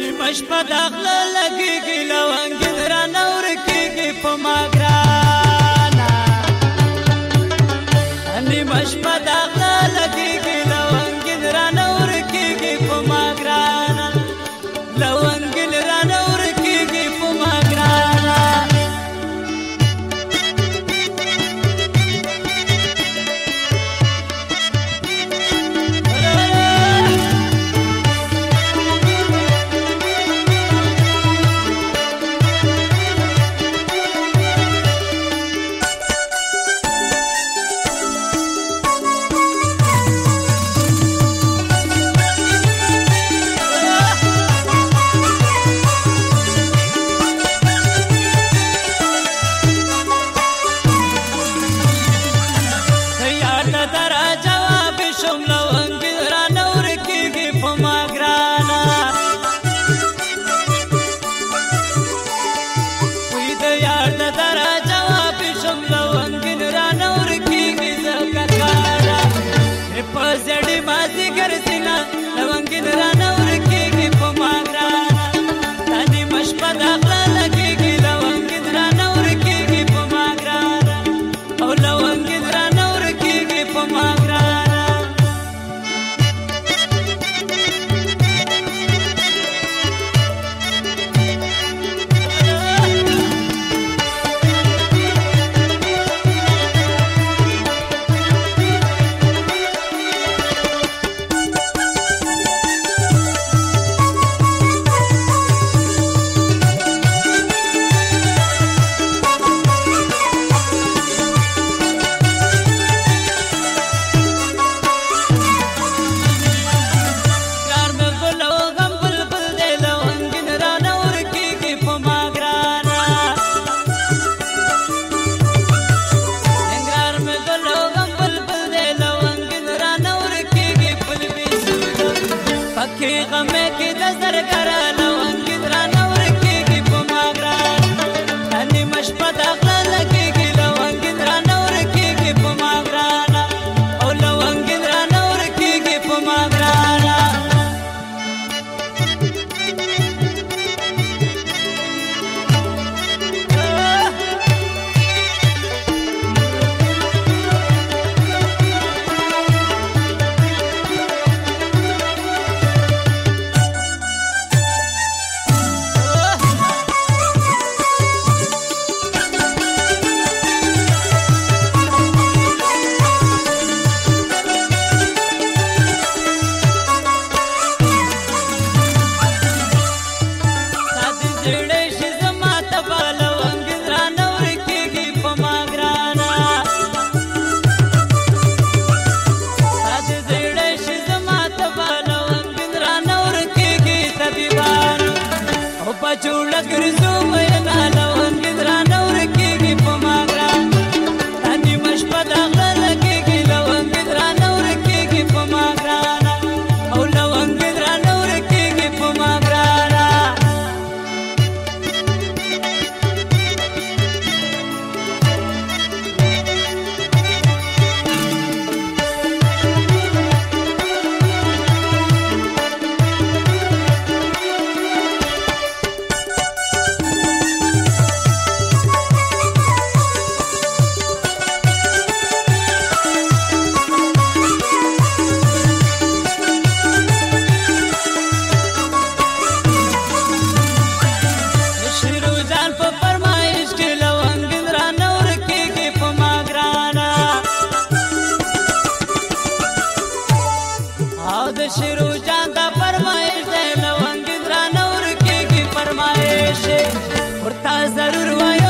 دی مشپا داخل لگی گی لونگی درا نور کی گی پا مگرانا دی مشپا داخل لگی banda blanca. زرګر جوړ ګرځو do